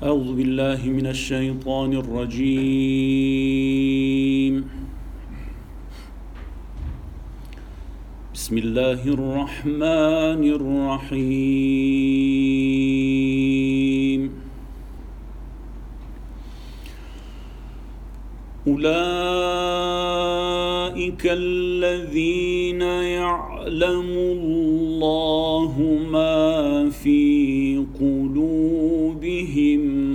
أعوذ بالله من الشيطان الرجيم. بسم الله الرحمن الرحيم. أولئك الذين يعلم الله ما في قلوبهم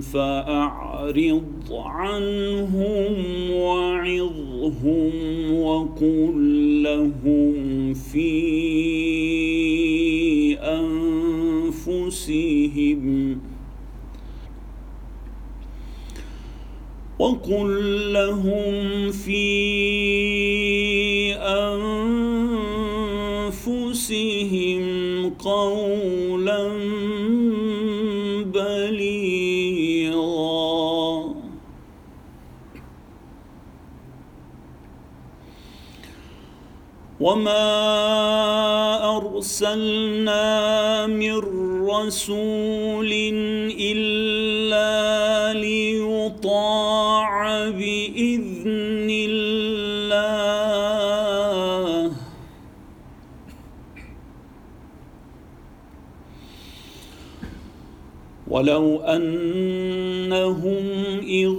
فأعرض عنهم وعظهم وقل لهم في أنفسهم وقل لهم في أنفسهم قولا وما أرسلنا من رسول إلا ليطاع بإذن الله ولو أنهم إذ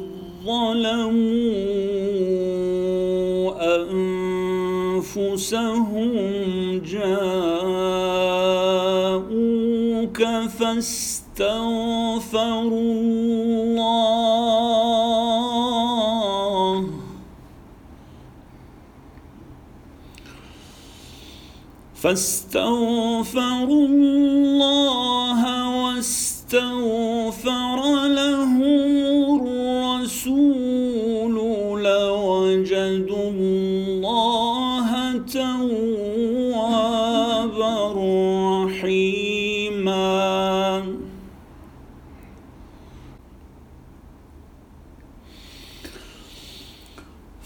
ظلموا أنفسهم جاءوك فاستغفروا الله. فاستغفروا الله واستغفر لهم الرسول لوجدوا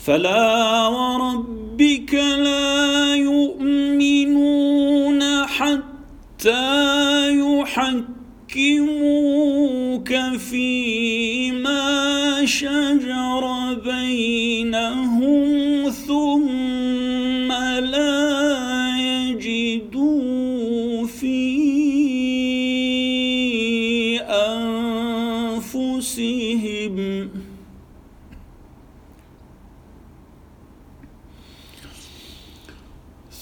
فلا وربك لا يؤمنون حتى يحكموك فيما شجر بينهم ثم لا يجدوا في أنفسهم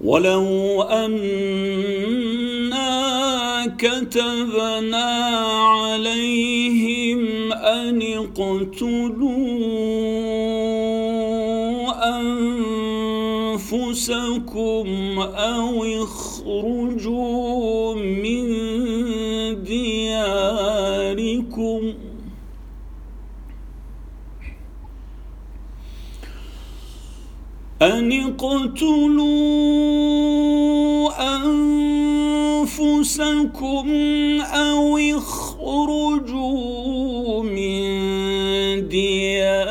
ولو أنا كتبنا عليهم أن اقتلوا أنفسكم أو اخرجوا من أن اقتلوا أنفسكم أو اخرجوا من دياركم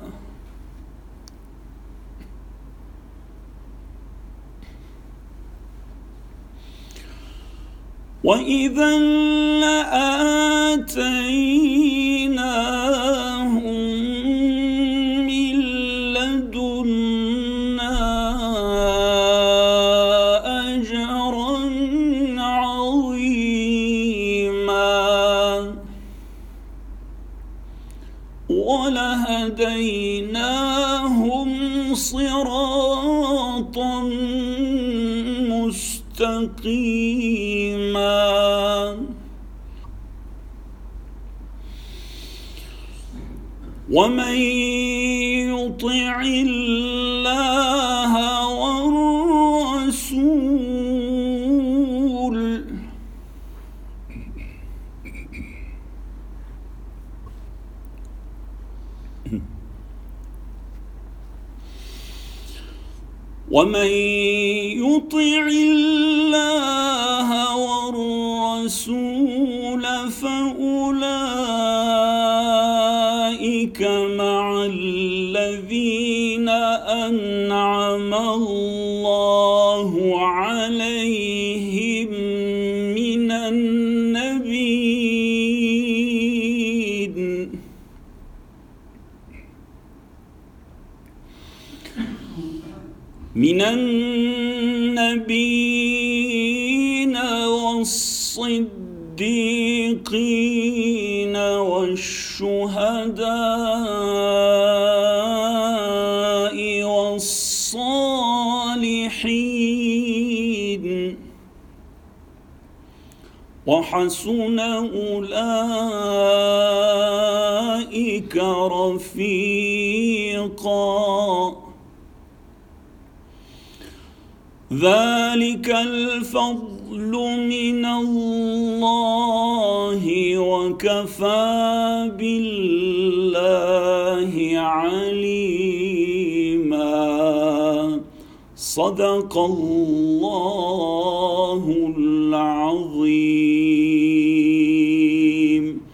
وإذا لآتيناهم من لدنا أجرا عظيما ولهديناهم صراطا مستقيما ومن يطع الله ومن يطع الله والرسول فأولئك مع الذين أنعم الله عليهم من النبيين والصديقين والشهداء والصالحين. وحسن أولئك رفيقاً. ذلك الفضل من الله وكفى بالله عليما. صدق الله